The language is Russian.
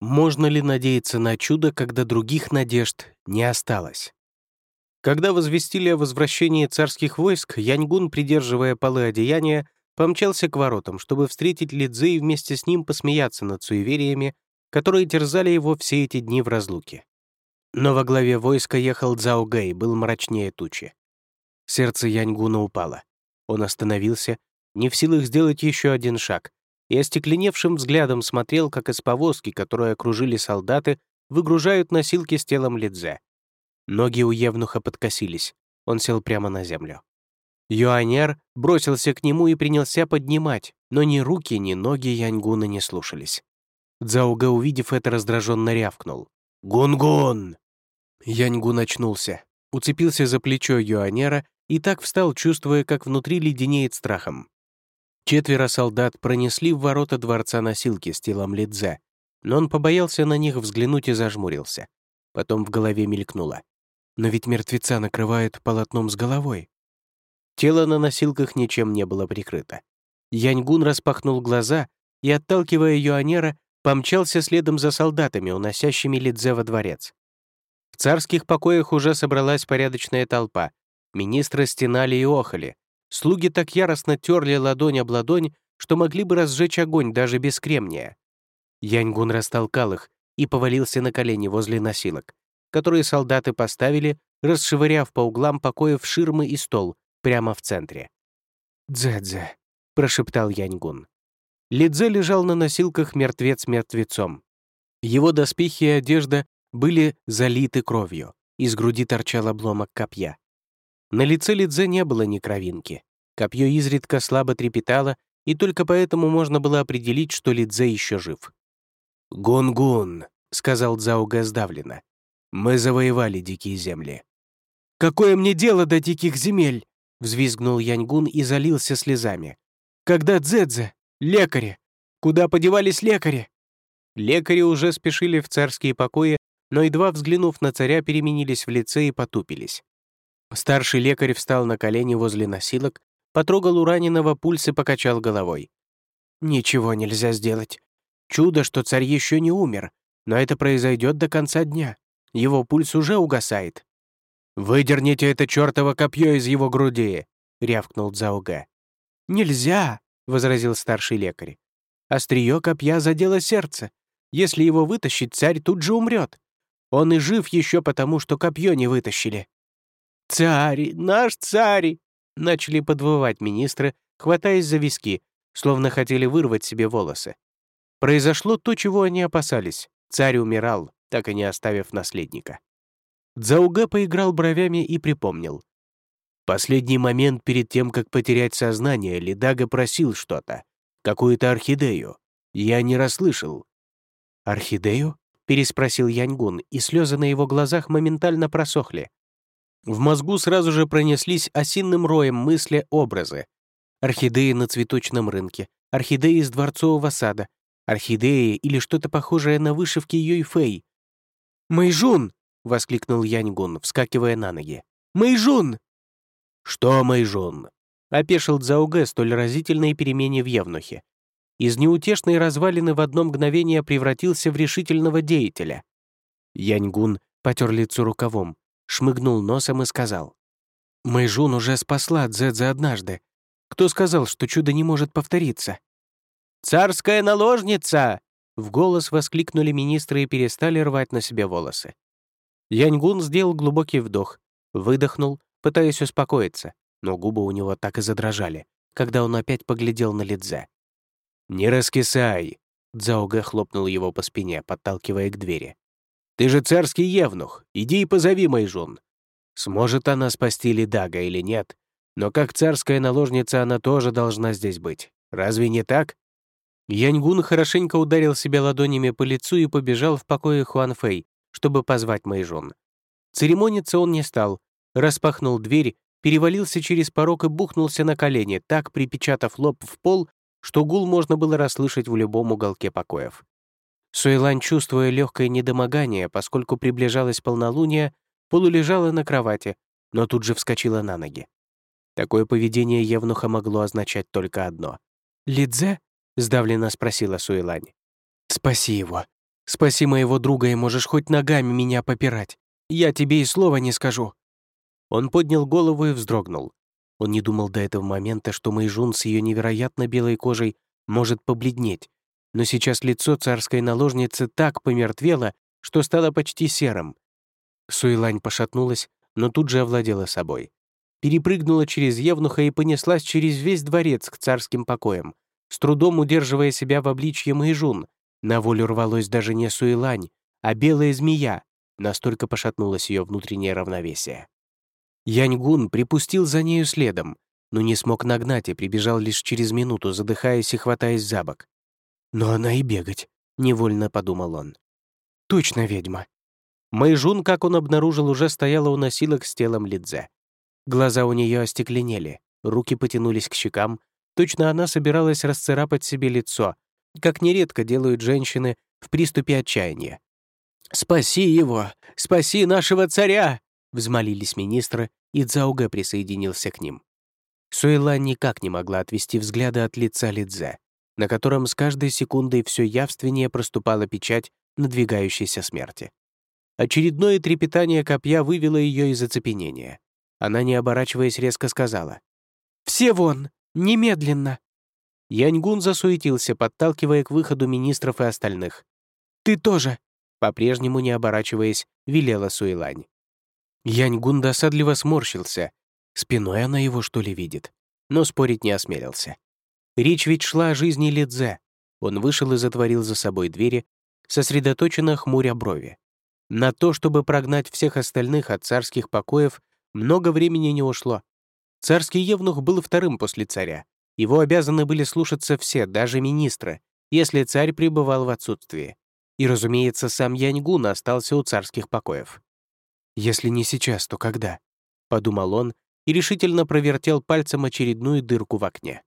Можно ли надеяться на чудо, когда других надежд не осталось? Когда возвестили о возвращении царских войск, Яньгун, придерживая полы одеяния, помчался к воротам, чтобы встретить Лидзе и вместе с ним посмеяться над суевериями, которые терзали его все эти дни в разлуке. Но во главе войска ехал Цао Гэй, был мрачнее тучи. Сердце Яньгуна упало. Он остановился, не в силах сделать еще один шаг, и остекленевшим взглядом смотрел, как из повозки, которую окружили солдаты, выгружают носилки с телом Лидзе. Ноги у Евнуха подкосились. Он сел прямо на землю. Юанер бросился к нему и принялся поднимать, но ни руки, ни ноги Яньгуна не слушались. Дзауга, увидев это, раздраженно рявкнул. «Гун-гун!» Яньгун очнулся, уцепился за плечо Юанера и так встал, чувствуя, как внутри леденеет страхом. Четверо солдат пронесли в ворота дворца носилки с телом Лидзе, но он побоялся на них взглянуть и зажмурился. Потом в голове мелькнуло. Но ведь мертвеца накрывают полотном с головой. Тело на носилках ничем не было прикрыто. Яньгун распахнул глаза и, отталкивая Юанера, помчался следом за солдатами, уносящими Лидзе во дворец. В царских покоях уже собралась порядочная толпа. Министры стенали и охали. Слуги так яростно терли ладонь об ладонь, что могли бы разжечь огонь даже без кремния. Яньгун растолкал их и повалился на колени возле носилок, которые солдаты поставили, расшвыряв по углам покоев ширмы и стол, прямо в центре. «Дзэ-дзэ», — прошептал Яньгун. Лидзе лежал на носилках мертвец мертвецом. Его доспехи и одежда были залиты кровью, из груди торчал обломок копья. На лице Лидзе не было ни кровинки. Копье изредка слабо трепетало, и только поэтому можно было определить, что Лидзе еще жив. «Гун-гун», — сказал Цзауга сдавленно. «Мы завоевали дикие земли». «Какое мне дело до диких земель?» — взвизгнул Яньгун и залился слезами. «Когда Дзэдзе Лекари! Куда подевались лекари?» Лекари уже спешили в царские покои, но, едва взглянув на царя, переменились в лице и потупились. Старший лекарь встал на колени возле носилок, потрогал у раненого пульс и покачал головой. «Ничего нельзя сделать. Чудо, что царь еще не умер, но это произойдет до конца дня. Его пульс уже угасает». «Выдерните это чертово копье из его груди!» — рявкнул Цзауга. «Нельзя!» возразил старший лекарь. Острие копья задело сердце. Если его вытащить, царь тут же умрет. Он и жив еще потому, что копье не вытащили. «Царь! Наш царь!» — начали подвывать министры, хватаясь за виски, словно хотели вырвать себе волосы. Произошло то, чего они опасались. Царь умирал, так и не оставив наследника. Дзауга поиграл бровями и припомнил. Последний момент перед тем, как потерять сознание, Лидага просил что-то. Какую-то орхидею. Я не расслышал. «Орхидею?» — переспросил Яньгун, и слезы на его глазах моментально просохли. В мозгу сразу же пронеслись осинным роем мысли, образы. Орхидеи на цветочном рынке, орхидеи из дворцового сада, орхидеи или что-то похожее на вышивки Юйфэй. «Мэйжун!» — воскликнул Яньгун, вскакивая на ноги. «Мэйжун!» «Что, Мэйжун?» — опешил Дзауге столь разительной перемене в Евнухе. Из неутешной развалины в одно мгновение превратился в решительного деятеля. Яньгун потер лицо рукавом, шмыгнул носом и сказал. «Мэйжун уже спасла Дзэдзе однажды. Кто сказал, что чудо не может повториться?» «Царская наложница!» В голос воскликнули министры и перестали рвать на себе волосы. Яньгун сделал глубокий вдох, выдохнул пытаясь успокоиться, но губы у него так и задрожали, когда он опять поглядел на Лидзе. «Не раскисай!» — Дзауга хлопнул его по спине, подталкивая к двери. «Ты же царский евнух, иди и позови Майжун. Сможет она спасти Лидага или нет, но как царская наложница она тоже должна здесь быть. Разве не так?» Яньгун хорошенько ударил себя ладонями по лицу и побежал в покое Хуанфэй, чтобы позвать Майжун. Церемониться он не стал, распахнул дверь, перевалился через порог и бухнулся на колени, так припечатав лоб в пол, что гул можно было расслышать в любом уголке покоев. Суэлань, чувствуя легкое недомогание, поскольку приближалась полнолуние, полулежала на кровати, но тут же вскочила на ноги. Такое поведение Евнуха могло означать только одно. «Лидзе?» — сдавленно спросила Суэлань. «Спаси его! Спаси моего друга и можешь хоть ногами меня попирать. Я тебе и слова не скажу». Он поднял голову и вздрогнул. Он не думал до этого момента, что Мэйжун с ее невероятно белой кожей может побледнеть, но сейчас лицо царской наложницы так помертвело, что стало почти серым. Суэлань пошатнулась, но тут же овладела собой. Перепрыгнула через Евнуха и понеслась через весь дворец к царским покоям, с трудом удерживая себя в обличье Мэйжун. На волю рвалось даже не Суэлань, а белая змея, настолько пошатнулось ее внутреннее равновесие. Яньгун припустил за нею следом, но не смог нагнать и прибежал лишь через минуту, задыхаясь и хватаясь за бок. «Но она и бегать», — невольно подумал он. «Точно ведьма». Мэйжун, как он обнаружил, уже стояла у носилок с телом Лидзе. Глаза у нее остекленели, руки потянулись к щекам, точно она собиралась расцарапать себе лицо, как нередко делают женщины в приступе отчаяния. «Спаси его! Спаси нашего царя!» — взмолились министры, и Цзаугэ присоединился к ним. Суэла никак не могла отвести взгляда от лица Лидзе, на котором с каждой секундой все явственнее проступала печать надвигающейся смерти. Очередное трепетание копья вывело ее из оцепенения. Она, не оборачиваясь, резко сказала. «Все вон! Немедленно!» Яньгун засуетился, подталкивая к выходу министров и остальных. «Ты тоже!» По-прежнему, не оборачиваясь, велела Суэлань. Яньгун досадливо сморщился. Спиной она его, что ли, видит? Но спорить не осмелился. Речь ведь шла о жизни Лидзе. Он вышел и затворил за собой двери, сосредоточенно хмуря брови. На то, чтобы прогнать всех остальных от царских покоев, много времени не ушло. Царский евнух был вторым после царя. Его обязаны были слушаться все, даже министры, если царь пребывал в отсутствии. И, разумеется, сам Яньгун остался у царских покоев. «Если не сейчас, то когда?» — подумал он и решительно провертел пальцем очередную дырку в окне.